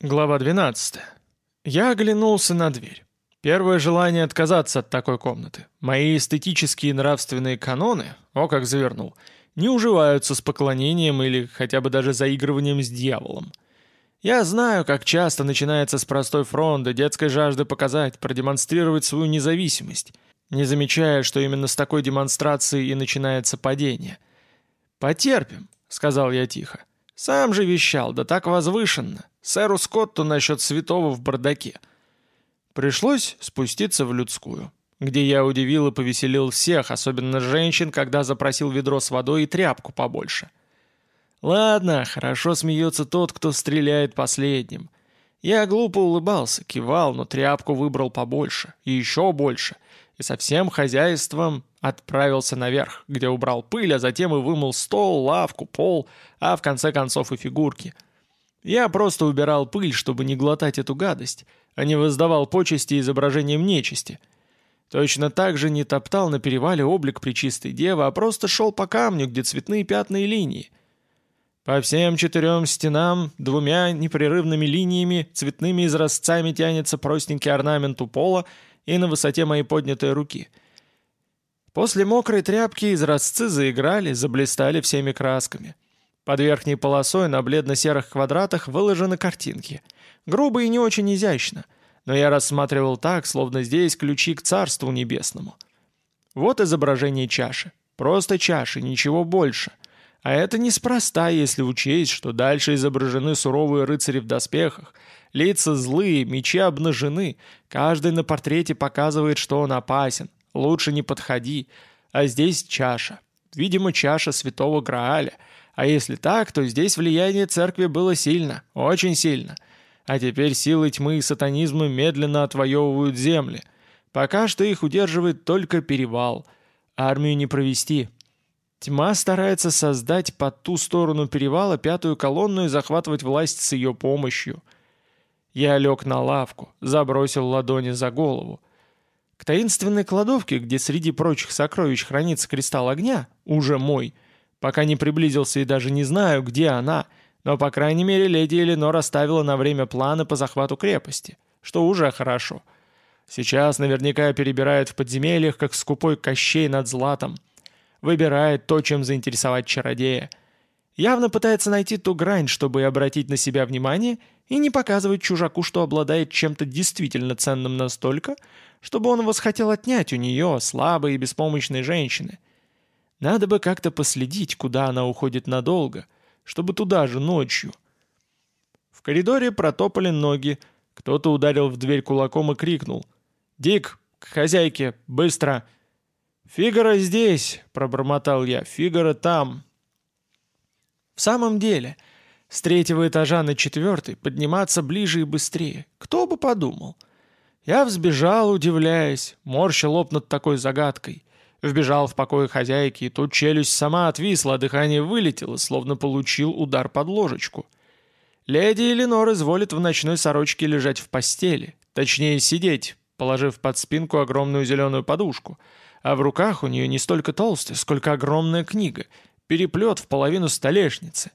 Глава 12. Я оглянулся на дверь. Первое желание отказаться от такой комнаты. Мои эстетические и нравственные каноны, о как завернул, не уживаются с поклонением или хотя бы даже заигрыванием с дьяволом. Я знаю, как часто начинается с простой фронды, детской жажды показать, продемонстрировать свою независимость, не замечая, что именно с такой демонстрацией и начинается падение. «Потерпим», — сказал я тихо. «Сам же вещал, да так возвышенно. Сэру Скотту насчет святого в бардаке. Пришлось спуститься в людскую, где я удивил и повеселил всех, особенно женщин, когда запросил ведро с водой и тряпку побольше. Ладно, хорошо смеется тот, кто стреляет последним. Я глупо улыбался, кивал, но тряпку выбрал побольше, и еще больше, и со всем хозяйством отправился наверх, где убрал пыль, а затем и вымыл стол, лавку, пол, а в конце концов и фигурки — я просто убирал пыль, чтобы не глотать эту гадость, а не воздавал почести изображением нечисти. Точно так же не топтал на перевале облик Пречистой Девы, а просто шел по камню, где цветные пятна и линии. По всем четырем стенам двумя непрерывными линиями, цветными изразцами тянется простенький орнамент у пола и на высоте моей поднятой руки. После мокрой тряпки изразцы заиграли, заблистали всеми красками. Под верхней полосой на бледно-серых квадратах выложены картинки. Грубо и не очень изящно, но я рассматривал так, словно здесь ключи к Царству Небесному. Вот изображение чаши. Просто чаши, ничего больше. А это неспроста, если учесть, что дальше изображены суровые рыцари в доспехах, лица злые, мечи обнажены, каждый на портрете показывает, что он опасен, лучше не подходи, а здесь чаша. Видимо, чаша святого Грааля — а если так, то здесь влияние церкви было сильно, очень сильно. А теперь силы тьмы и сатанизма медленно отвоевывают земли. Пока что их удерживает только перевал. Армию не провести. Тьма старается создать под ту сторону перевала пятую колонну и захватывать власть с ее помощью. Я лег на лавку, забросил ладони за голову. К таинственной кладовке, где среди прочих сокровищ хранится кристалл огня, уже мой — Пока не приблизился и даже не знаю, где она, но, по крайней мере, леди Эленор оставила на время планы по захвату крепости, что уже хорошо. Сейчас наверняка перебирает в подземельях, как скупой кощей над златом. Выбирает то, чем заинтересовать чародея. Явно пытается найти ту грань, чтобы обратить на себя внимание и не показывать чужаку, что обладает чем-то действительно ценным настолько, чтобы он восхотел отнять у нее, слабой и беспомощной женщины. Надо бы как-то последить, куда она уходит надолго, чтобы туда же ночью. В коридоре протопали ноги, кто-то ударил в дверь кулаком и крикнул. «Дик, к хозяйке, быстро!» «Фигара здесь!» — пробормотал я. «Фигара там!» В самом деле, с третьего этажа на четвертый подниматься ближе и быстрее. Кто бы подумал? Я взбежал, удивляясь, морща лоб над такой загадкой. Вбежал в покой хозяйки, и тут челюсть сама отвисла, а дыхание вылетело, словно получил удар под ложечку. Леди Эленор изволит в ночной сорочке лежать в постели, точнее сидеть, положив под спинку огромную зеленую подушку, а в руках у нее не столько толстая, сколько огромная книга, переплет в половину столешницы.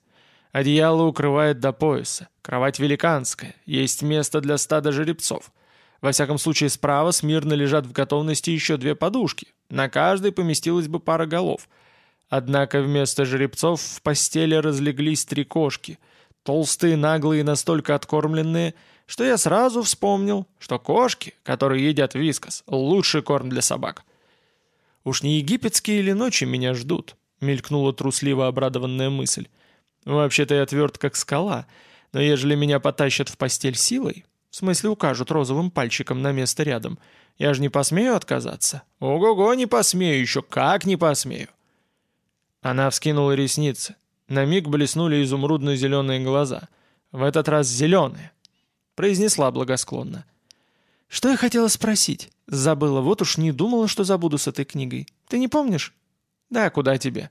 Одеяло укрывает до пояса, кровать великанская, есть место для стада жеребцов — во всяком случае, справа смирно лежат в готовности еще две подушки. На каждой поместилась бы пара голов. Однако вместо жеребцов в постели разлеглись три кошки. Толстые, наглые и настолько откормленные, что я сразу вспомнил, что кошки, которые едят вискос, лучший корм для собак. «Уж не египетские или ночи меня ждут?» — мелькнула трусливо обрадованная мысль. «Вообще-то я тверд, как скала, но ежели меня потащат в постель силой, в смысле укажут розовым пальчиком на место рядом. Я же не посмею отказаться. Ого-го, не посмею еще, как не посмею. Она вскинула ресницы. На миг блеснули изумрудно-зеленые глаза. В этот раз зеленые. Произнесла благосклонно. «Что я хотела спросить? Забыла, вот уж не думала, что забуду с этой книгой. Ты не помнишь?» «Да, куда тебе?»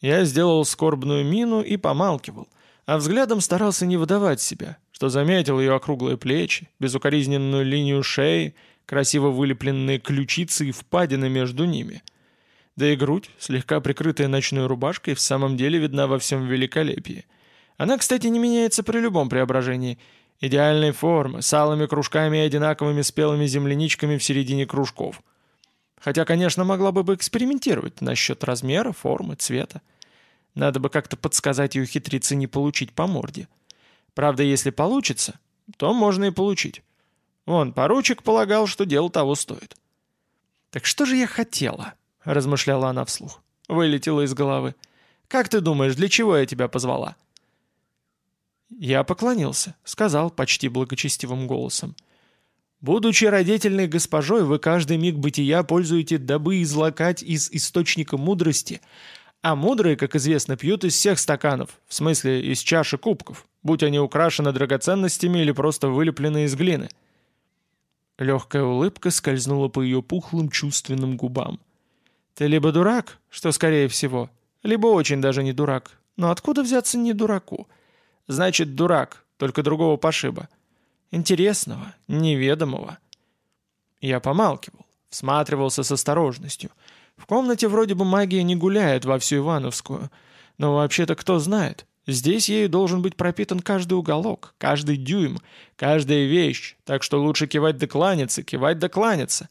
Я сделал скорбную мину и помалкивал, а взглядом старался не выдавать себя, что заметил ее округлые плечи, безукоризненную линию шеи, красиво вылепленные ключицы и впадины между ними. Да и грудь, слегка прикрытая ночной рубашкой, в самом деле видна во всем великолепии. Она, кстати, не меняется при любом преображении, Идеальной формы, с алыми кружками и одинаковыми спелыми земляничками в середине кружков. Хотя, конечно, могла бы бы экспериментировать насчет размера, формы, цвета. Надо бы как-то подсказать и ухитриться не получить по морде. Правда, если получится, то можно и получить. Вон, поручик полагал, что дело того стоит. «Так что же я хотела?» — размышляла она вслух. Вылетела из головы. «Как ты думаешь, для чего я тебя позвала?» Я поклонился, сказал почти благочестивым голосом. «Будучи родительной госпожой, вы каждый миг бытия пользуете, дабы излакать из источника мудрости, а мудрые, как известно, пьют из всех стаканов, в смысле из чаши кубков, будь они украшены драгоценностями или просто вылеплены из глины». Легкая улыбка скользнула по ее пухлым чувственным губам. «Ты либо дурак, что скорее всего, либо очень даже не дурак. Но откуда взяться не дураку?» Значит, дурак, только другого пошиба. Интересного, неведомого. Я помалкивал, всматривался с осторожностью. В комнате вроде бы магия не гуляет во всю Ивановскую. Но вообще-то кто знает. Здесь ею должен быть пропитан каждый уголок, каждый дюйм, каждая вещь, так что лучше кивать да кланяться, кивать да кланяться.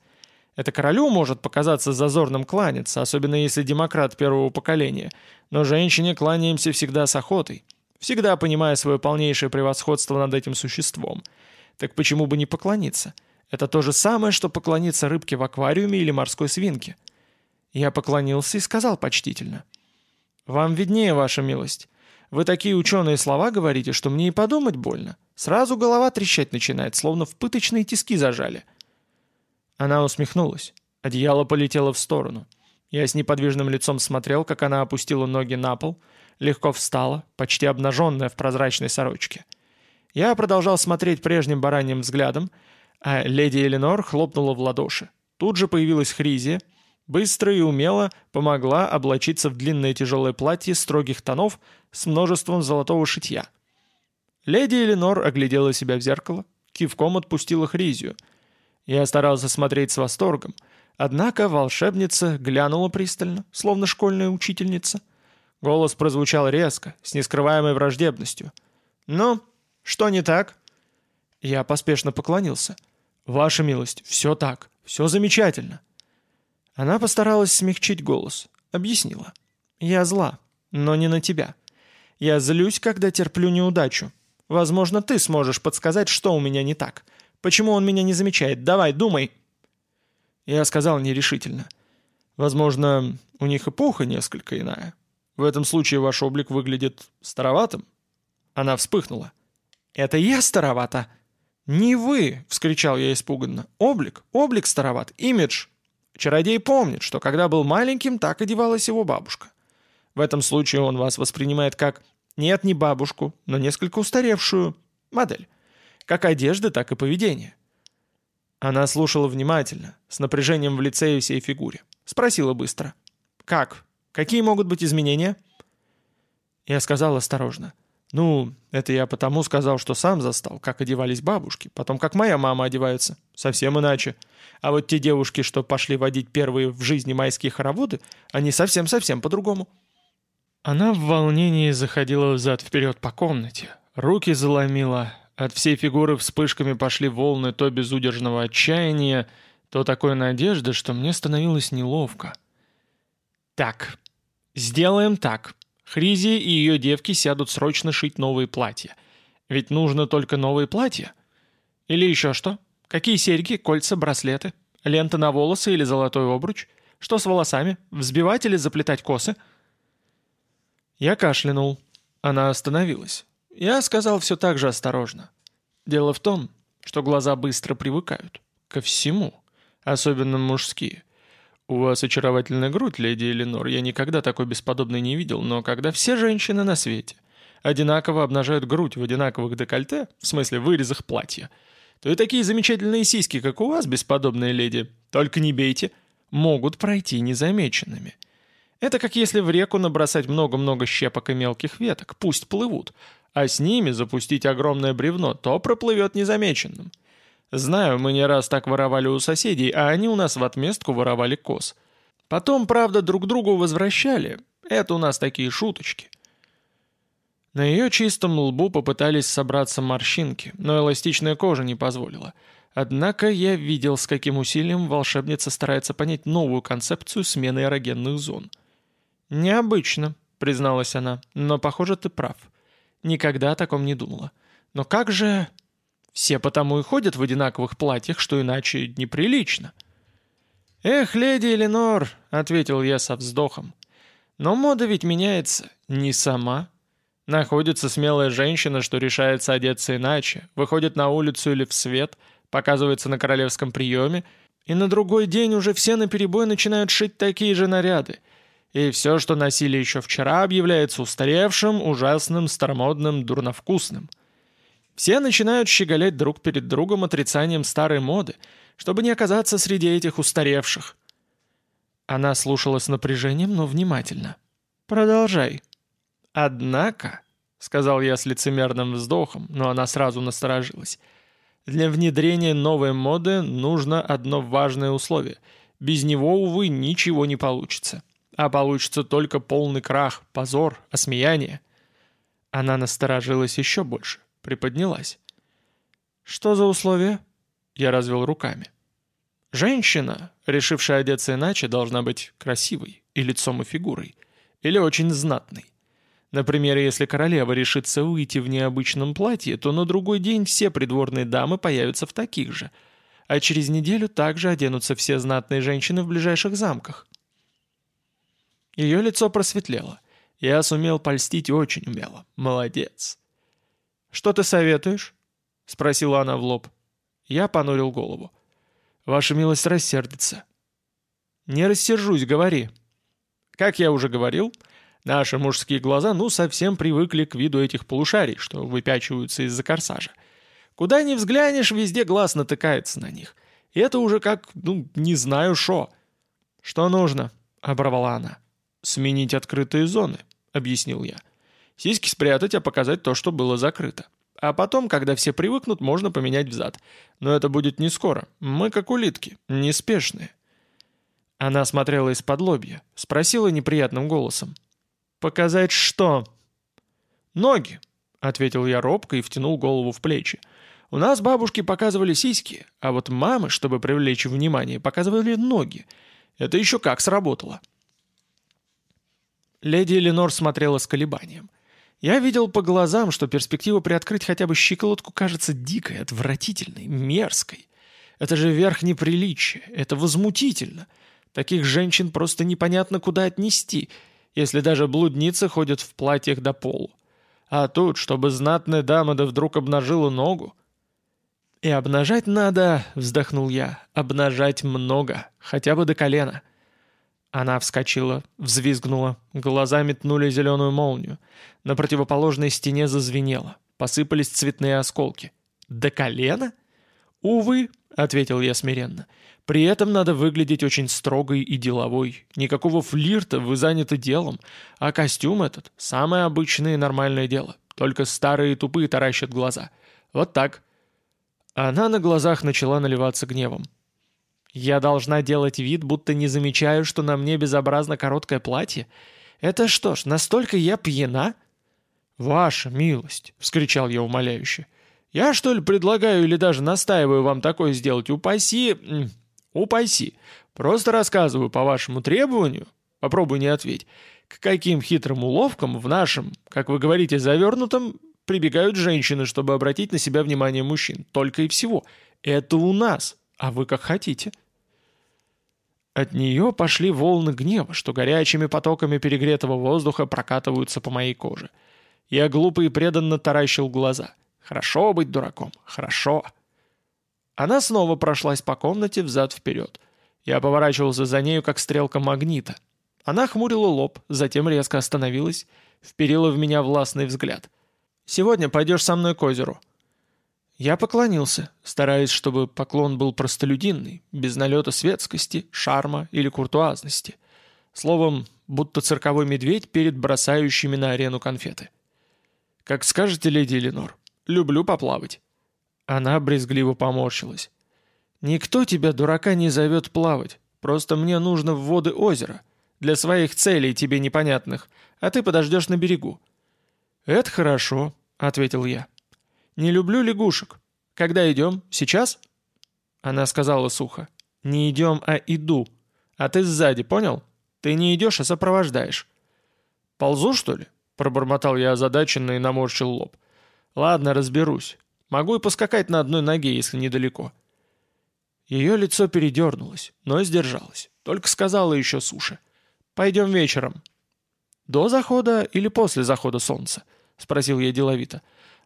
Это королю может показаться зазорным кланяться, особенно если демократ первого поколения, но женщине кланяемся всегда с охотой всегда понимая свое полнейшее превосходство над этим существом. Так почему бы не поклониться? Это то же самое, что поклониться рыбке в аквариуме или морской свинке. Я поклонился и сказал почтительно. «Вам виднее, ваша милость. Вы такие ученые слова говорите, что мне и подумать больно. Сразу голова трещать начинает, словно в пыточные тиски зажали». Она усмехнулась. Одеяло полетело в сторону. Я с неподвижным лицом смотрел, как она опустила ноги на пол — легко встала, почти обнаженная в прозрачной сорочке. Я продолжал смотреть прежним бараньим взглядом, а леди Эленор хлопнула в ладоши. Тут же появилась Хризия, быстро и умело помогла облачиться в длинное тяжелое платье строгих тонов с множеством золотого шитья. Леди Эленор оглядела себя в зеркало, кивком отпустила Хризию. Я старался смотреть с восторгом, однако волшебница глянула пристально, словно школьная учительница — Голос прозвучал резко, с нескрываемой враждебностью. «Ну, что не так?» Я поспешно поклонился. «Ваша милость, все так, все замечательно». Она постаралась смягчить голос, объяснила. «Я зла, но не на тебя. Я злюсь, когда терплю неудачу. Возможно, ты сможешь подсказать, что у меня не так. Почему он меня не замечает? Давай, думай!» Я сказал нерешительно. «Возможно, у них эпоха несколько иная. В этом случае ваш облик выглядит староватым». Она вспыхнула. «Это я старовата?» «Не вы!» — вскричал я испуганно. «Облик, облик староват, имидж!» Чародей помнит, что когда был маленьким, так одевалась его бабушка. В этом случае он вас воспринимает как нет, не бабушку, но несколько устаревшую модель. Как одежды, так и поведение. Она слушала внимательно, с напряжением в лице и всей фигуре. Спросила быстро. «Как? Какие могут быть изменения?» Я сказал осторожно. «Ну, это я потому сказал, что сам застал, как одевались бабушки, потом как моя мама одевается. Совсем иначе. А вот те девушки, что пошли водить первые в жизни майские хороводы, они совсем-совсем по-другому». Она в волнении заходила взад-вперед по комнате. Руки заломила. От всей фигуры вспышками пошли волны то безудержного отчаяния, то такой надежды, что мне становилось неловко. «Так, сделаем так. Хризи и ее девки сядут срочно шить новые платья. Ведь нужно только новые платья. Или еще что? Какие серьги, кольца, браслеты? Лента на волосы или золотой обруч? Что с волосами? Взбивать или заплетать косы?» Я кашлянул. Она остановилась. Я сказал все так же осторожно. Дело в том, что глаза быстро привыкают. Ко всему. Особенно мужские. «У вас очаровательная грудь, леди Эленор. Я никогда такой бесподобной не видел, но когда все женщины на свете одинаково обнажают грудь в одинаковых декольте, в смысле вырезах платья, то и такие замечательные сиськи, как у вас, бесподобные леди, только не бейте, могут пройти незамеченными. Это как если в реку набросать много-много щепок и мелких веток, пусть плывут, а с ними запустить огромное бревно, то проплывет незамеченным. Знаю, мы не раз так воровали у соседей, а они у нас в отместку воровали коз. Потом, правда, друг другу возвращали. Это у нас такие шуточки. На ее чистом лбу попытались собраться морщинки, но эластичная кожа не позволила. Однако я видел, с каким усилием волшебница старается понять новую концепцию смены эрогенных зон. «Необычно», — призналась она, — «но, похоже, ты прав. Никогда о таком не думала. Но как же...» «Все потому и ходят в одинаковых платьях, что иначе неприлично». «Эх, леди Эленор», — ответил я со вздохом, — «но мода ведь меняется не сама». Находится смелая женщина, что решается одеться иначе, выходит на улицу или в свет, показывается на королевском приеме, и на другой день уже все наперебой начинают шить такие же наряды. И все, что носили еще вчера, объявляется устаревшим, ужасным, старомодным, дурновкусным. Все начинают щеголять друг перед другом отрицанием старой моды, чтобы не оказаться среди этих устаревших. Она слушала с напряжением, но внимательно. «Продолжай», «Однако», — сказал я с лицемерным вздохом, но она сразу насторожилась, «для внедрения новой моды нужно одно важное условие. Без него, увы, ничего не получится. А получится только полный крах, позор, осмеяние». Она насторожилась еще больше, приподнялась. «Что за условие?» Я развел руками. «Женщина, решившая одеться иначе, должна быть красивой, и лицом, и фигурой, или очень знатной. Например, если королева решится выйти в необычном платье, то на другой день все придворные дамы появятся в таких же, а через неделю также оденутся все знатные женщины в ближайших замках. Ее лицо просветлело. Я сумел польстить очень умело. Молодец. «Что ты советуешь?» — спросила она в лоб. Я понурил голову. «Ваша милость рассердится». «Не рассержусь, говори». «Как я уже говорил...» Наши мужские глаза ну совсем привыкли к виду этих полушарий, что выпячиваются из-за корсажа. Куда ни взглянешь, везде глаз натыкается на них. И это уже как, ну, не знаю шо. «Что нужно?» — оборвала она. «Сменить открытые зоны», — объяснил я. «Сиськи спрятать, а показать то, что было закрыто. А потом, когда все привыкнут, можно поменять взад. Но это будет не скоро. Мы как улитки, неспешные». Она смотрела из-под лобья, спросила неприятным голосом. «Показать что?» «Ноги», — ответил я робко и втянул голову в плечи. «У нас бабушки показывали сиськи, а вот мамы, чтобы привлечь внимание, показывали ноги. Это еще как сработало». Леди Эленор смотрела с колебанием. Я видел по глазам, что перспектива приоткрыть хотя бы щиколотку кажется дикой, отвратительной, мерзкой. Это же верх неприличия, это возмутительно. Таких женщин просто непонятно куда отнести — если даже блудницы ходят в платьях до полу. А тут, чтобы знатная дама да вдруг обнажила ногу. «И обнажать надо», — вздохнул я, — «обнажать много, хотя бы до колена». Она вскочила, взвизгнула, глаза метнули зеленую молнию. На противоположной стене зазвенело, посыпались цветные осколки. «До колена?» «Увы», — ответил я смиренно, — при этом надо выглядеть очень строгой и деловой. Никакого флирта, вы заняты делом. А костюм этот – самое обычное и нормальное дело. Только старые тупые таращат глаза. Вот так. Она на глазах начала наливаться гневом. «Я должна делать вид, будто не замечаю, что на мне безобразно короткое платье? Это что ж, настолько я пьяна?» «Ваша милость!» — вскричал я умоляюще. «Я, что ли, предлагаю или даже настаиваю вам такое сделать? Упаси... Упаси. Просто рассказываю по вашему требованию, попробуй не ответь, к каким хитрым уловкам в нашем, как вы говорите, завернутом прибегают женщины, чтобы обратить на себя внимание мужчин. Только и всего. Это у нас, а вы как хотите. От нее пошли волны гнева, что горячими потоками перегретого воздуха прокатываются по моей коже. Я глупо и преданно таращил глаза. Хорошо быть дураком, хорошо. Она снова прошлась по комнате взад-вперед. Я поворачивался за нею, как стрелка магнита. Она хмурила лоб, затем резко остановилась, вперила в меня властный взгляд. «Сегодня пойдешь со мной к озеру». Я поклонился, стараясь, чтобы поклон был простолюдинный, без налета светскости, шарма или куртуазности. Словом, будто цирковой медведь перед бросающими на арену конфеты. «Как скажете, леди Эленор, люблю поплавать». Она брезгливо поморщилась. «Никто тебя, дурака, не зовет плавать. Просто мне нужно в воды озера. Для своих целей тебе непонятных. А ты подождешь на берегу». «Это хорошо», — ответил я. «Не люблю лягушек. Когда идем? Сейчас?» Она сказала сухо. «Не идем, а иду. А ты сзади, понял? Ты не идешь, а сопровождаешь». «Ползу, что ли?» — пробормотал я озадаченно и наморщил лоб. «Ладно, разберусь. Могу и поскакать на одной ноге, если недалеко». Ее лицо передернулось, но сдержалось. Только сказала еще суше. «Пойдем вечером». «До захода или после захода солнца?» — спросил я деловито.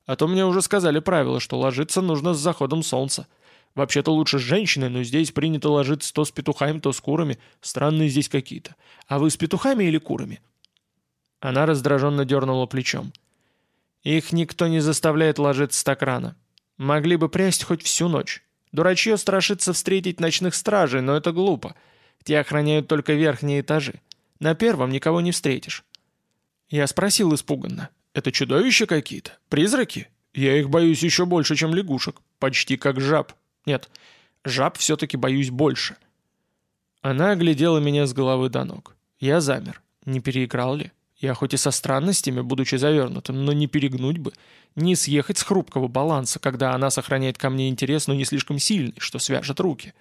«А то мне уже сказали правило, что ложиться нужно с заходом солнца. Вообще-то лучше с женщиной, но здесь принято ложиться то с петухами, то с курами. Странные здесь какие-то. А вы с петухами или курами?» Она раздраженно дернула плечом. «Их никто не заставляет ложиться так рано. Могли бы прясть хоть всю ночь. Дурачье страшится встретить ночных стражей, но это глупо. Те охраняют только верхние этажи. На первом никого не встретишь». Я спросил испуганно. «Это чудовища какие-то? Призраки? Я их боюсь еще больше, чем лягушек. Почти как жаб. Нет, жаб все-таки боюсь больше». Она оглядела меня с головы до ног. Я замер. Не переиграл ли? Я хоть и со странностями, будучи завернутым, но не перегнуть бы, не съехать с хрупкого баланса, когда она сохраняет ко мне интерес, но не слишком сильный, что свяжет руки.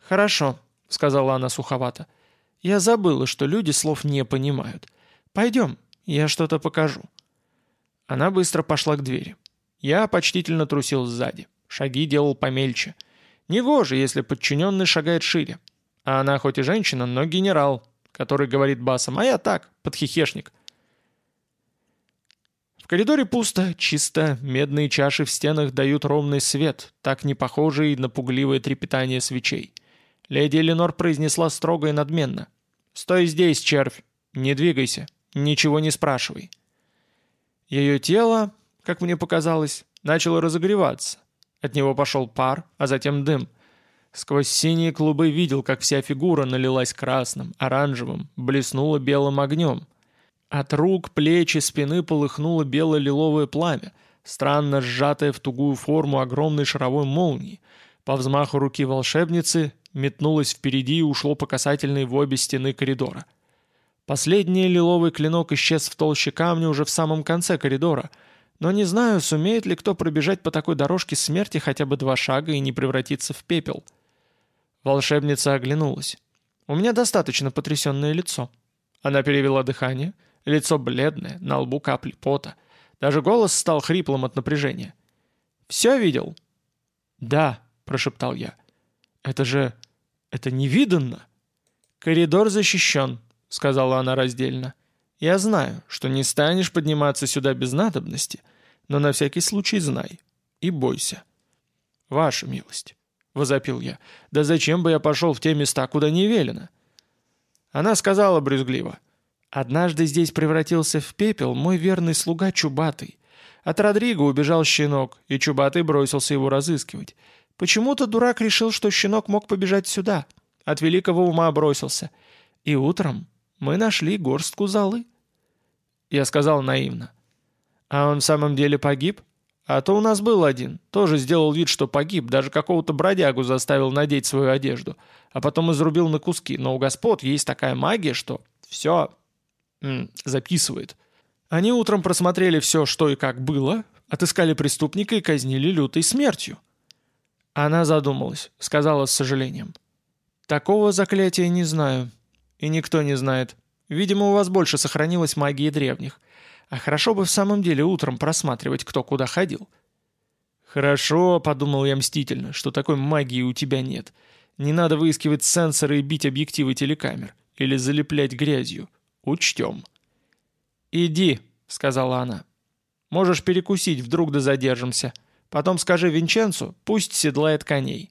«Хорошо», — сказала она суховато. «Я забыла, что люди слов не понимают. Пойдем, я что-то покажу». Она быстро пошла к двери. Я почтительно трусил сзади. Шаги делал помельче. Негоже, если подчиненный шагает шире. А она хоть и женщина, но генерал, который говорит басом, а я так, подхихешник. В коридоре пусто, чисто, медные чаши в стенах дают ровный свет, так не похожий на пугливое трепетание свечей. Леди Эленор произнесла строго и надменно. «Стой здесь, червь! Не двигайся, ничего не спрашивай». Ее тело, как мне показалось, начало разогреваться. От него пошел пар, а затем дым — Сквозь синие клубы видел, как вся фигура налилась красным, оранжевым, блеснула белым огнем. От рук, плеч и спины полыхнуло бело-лиловое пламя, странно сжатое в тугую форму огромной шаровой молнии. По взмаху руки волшебницы метнулось впереди и ушло по касательной в обе стены коридора. Последний лиловый клинок исчез в толще камня уже в самом конце коридора — но не знаю, сумеет ли кто пробежать по такой дорожке смерти хотя бы два шага и не превратиться в пепел. Волшебница оглянулась. «У меня достаточно потрясенное лицо». Она перевела дыхание. Лицо бледное, на лбу капли пота. Даже голос стал хриплым от напряжения. «Все видел?» «Да», — прошептал я. «Это же... это невиданно!» «Коридор защищен», — сказала она раздельно. «Я знаю, что не станешь подниматься сюда без надобности, но на всякий случай знай и бойся». «Ваша милость». — возопил я. «Да зачем бы я пошел в те места, куда не велено?» Она сказала брюзгливо. «Однажды здесь превратился в пепел мой верный слуга Чубатый. От Родриго убежал щенок, и Чубатый бросился его разыскивать. Почему-то дурак решил, что щенок мог побежать сюда. От великого ума бросился. И утром мы нашли горстку золы». Я сказал наивно. «А он в самом деле погиб?» А то у нас был один, тоже сделал вид, что погиб, даже какого-то бродягу заставил надеть свою одежду, а потом изрубил на куски. Но у господ есть такая магия, что все записывает. Они утром просмотрели все, что и как было, отыскали преступника и казнили лютой смертью. Она задумалась, сказала с сожалением. «Такого заклятия не знаю. И никто не знает. Видимо, у вас больше сохранилось магии древних. А хорошо бы в самом деле утром просматривать, кто куда ходил. «Хорошо», — подумал я мстительно, — «что такой магии у тебя нет. Не надо выискивать сенсоры и бить объективы телекамер. Или залеплять грязью. Учтем». «Иди», — сказала она. «Можешь перекусить, вдруг да задержимся. Потом скажи Винченцу, пусть седлает коней».